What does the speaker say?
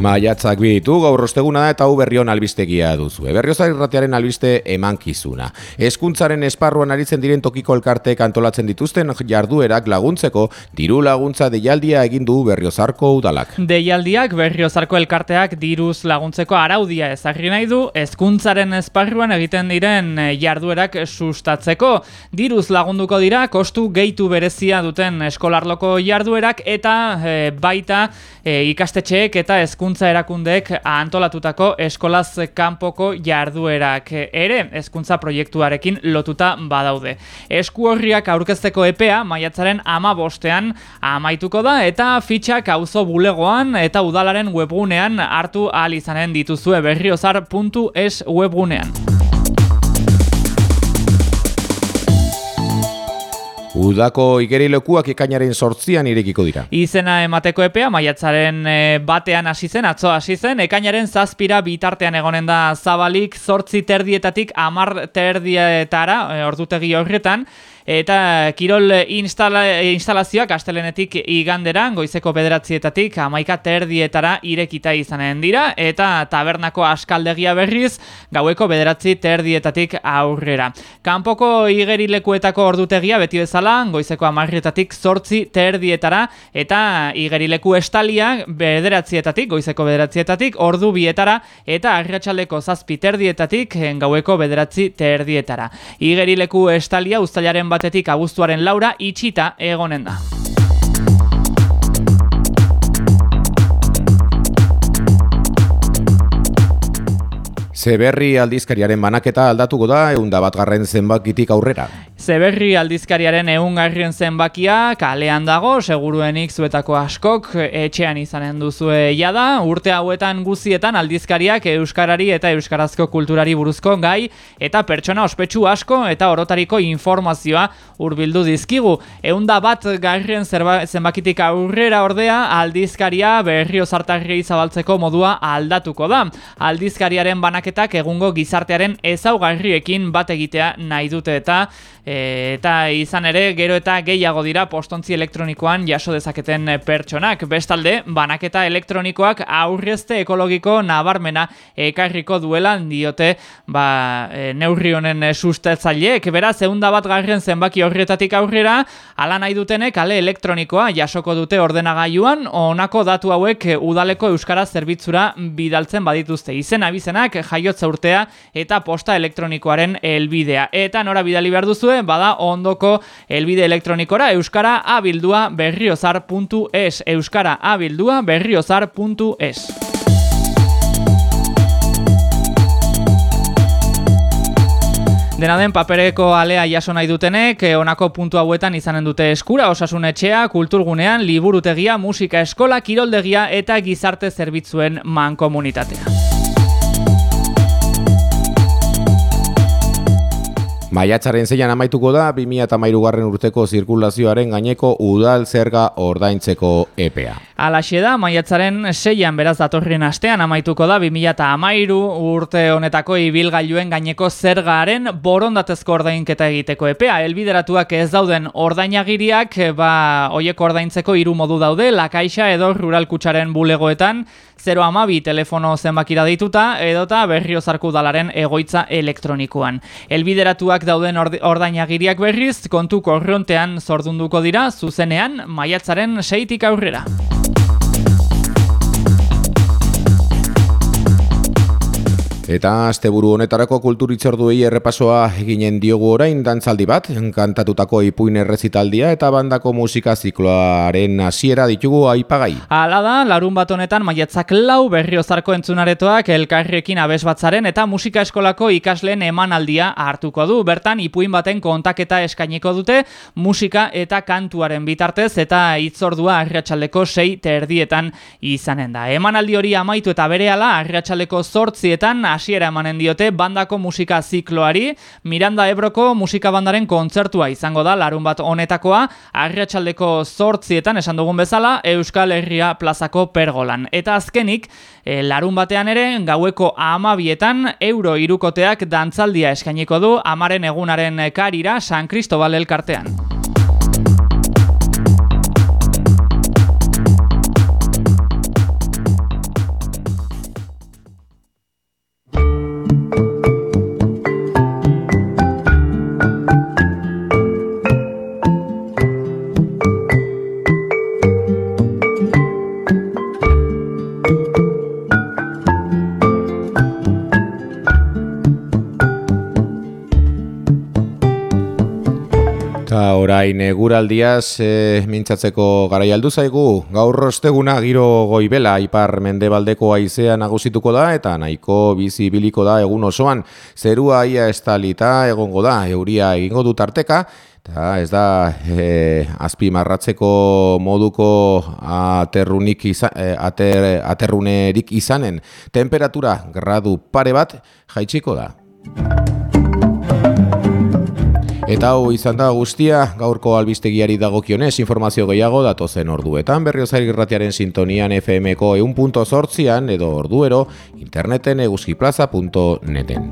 Maiatzak biditu, gaur osteguna da eta hau berrion albistegia duzu. Berriozar irratearen albiste emankizuna. Hezkuntzaren esparruan aritzen diren tokiko elkarteek antolatzen dituzten jarduerak laguntzeko diru laguntza deialdia egin du berriozarko udalak. Deialdiak berriozarko elkarteak diruz laguntzeko araudia ezagri nahi du hezkuntzaren esparruan egiten diren jarduerak sustatzeko. Diruz lagunduko dira kostu gehitu berezia duten eskolarloko jarduerak eta e, baita e, ikastetxeek eta hezkuntza hezkuntza erakundeek antolatutako eskolaz kanpoko jarduerak ere hezkuntza proiektuarekin lotuta badaude. Esku horriak aurkezteko epea maiatzaren ama bostean amaituko da eta fitxak auzo bulegoan eta udalaren webgunean hartu ahal izanen dituzue berriozar.es webgunean. Udako igerilekuak ekainaren sortzian irekiko dira. Izena emateko epea, maiatzaren eh, batean hasi zen, atzo hasi zen, ekainaren zazpira bitartean egonen da zabalik, sortzi terdietatik amar terdietara, e, ordutegi horretan, eta kirol instala, instalazioak astelenetik iganderan, goizeko bederatzietatik amaika terdietara irekita izanen dira, eta tabernako askaldegia berriz, gaueko bederatzi terdietatik aurrera. Kanpoko igerilekuetako ordutegia beti bezala, goizeko amarrietatik sortzi terdietara, eta igerileku estalia bederatzietatik, goizeko bederatzietatik, ordu bietara, eta arratsaldeko zazpi terdietatik, gaueko bederatzi terdietara. Igerileku estalia ustailaren batetik abuztuaren laura itxita egonen da. Zeberri aldizkariaren banaketa aldatuko da eunda bat garren zenbakitik aurrera. Zeberri aldizkariaren eungarrien zenbakia kalean dago, seguruenik zuetako askok etxean izanen duzue jada, urte hauetan guzietan aldizkariak euskarari eta euskarazko kulturari buruzko gai eta pertsona ospetsu asko eta orotariko informazioa hurbildu dizkigu. Eunda bat garrien zenbakitik aurrera ordea aldizkaria berri osartarri zabaltzeko modua aldatuko da. Aldizkariaren banaketak egungo gizartearen ezaugarriekin bat egitea nahi dute eta E, eta izan ere, gero eta gehiago dira postontzi elektronikoan jaso dezaketen pertsonak. Bestalde, banaketa elektronikoak aurrezte ekologiko nabarmena ekarriko duela diote ba, e, neurri honen sustetzaileek. Beraz, eunda bat garren zenbaki horretatik aurrera, ala nahi dutenek ale elektronikoa jasoko dute ordenagailuan, onako datu hauek udaleko euskara zerbitzura bidaltzen badituzte. Izen abizenak, jaiotza urtea eta posta elektronikoaren helbidea. Eta nora bidali behar duzue, bada ondoko elbide elektronikora euskara abildua berriozar.es euskara abildua berriozar.es Dena den papereko alea jaso nahi dutenek, eh, honako puntu hauetan izanen dute eskura, osasun etxea, kulturgunean, liburutegia, musika eskola, kiroldegia eta gizarte zerbitzuen mankomunitatea. Maiatzaren zeian amaituko da 2013 garren urteko zirkulazioaren gaineko udal zerga ordaintzeko EPA. Alaxe da, maiatzaren zeian beraz datorren astean amaituko da 2013 urte honetako ibilgailuen gaineko zergaren borondatezko ordainketa egiteko EPA. Elbideratuak ez dauden ordainagiriak, ba, oieko ordaintzeko hiru modu daude, lakaixa edo ruralkutsaren bulegoetan, 0 amabi telefono zenbakira dituta, edota berriozarku dalaren egoitza elektronikoan. Elbideratuak dauden ordainagiriak berriz kontu korrontean zordunduko dira zuzenean maiatzaren seitik aurrera. Eta asteburu honetarako kulturitzorduei errepasoa eginen diogu orain dantzaldi bat, kantatutako ipuin errezitaldia eta bandako musika zikloaren hasiera ditugu aipagai. Hala da, larun bat honetan maiatzak lau berriozarko entzunaretoak elkarrekin abes batzaren eta musika eskolako ikasleen emanaldia hartuko du. Bertan ipuin baten kontaketa eskainiko dute musika eta kantuaren bitartez eta itzordua arratsaldeko sei terdietan izanen da. Emanaldi hori amaitu eta berehala arratsaldeko zortzietan hasiera emanen diote bandako musika zikloari, Miranda Ebroko musika bandaren kontzertua izango da larun bat honetakoa, arratsaldeko zortzietan esan dugun bezala, Euskal Herria plazako pergolan. Eta azkenik, e, larun batean ere, gaueko amabietan, euro irukoteak dantzaldia eskainiko du, amaren egunaren karira San Cristobal elkartean. Orain eguraldiaz e, mintzatzeko garai aldu zaigu, gaur rosteguna giro goibela ipar mendebaldeko aizea nagusituko da eta nahiko bizi biliko da egun osoan. Zerua ia estalita egongo da, euria egingo du tarteka, eta ez da e, azpi marratzeko moduko aterrunik iza, e, ater, aterrunerik izanen. Temperatura gradu pare bat jaitsiko da. Eta hau izan da guztia, gaurko albistegiari dagokionez informazio gehiago datozen orduetan berriozari irratiaren sintonian FM-ko eun edo orduero interneten eguzkiplaza.neten.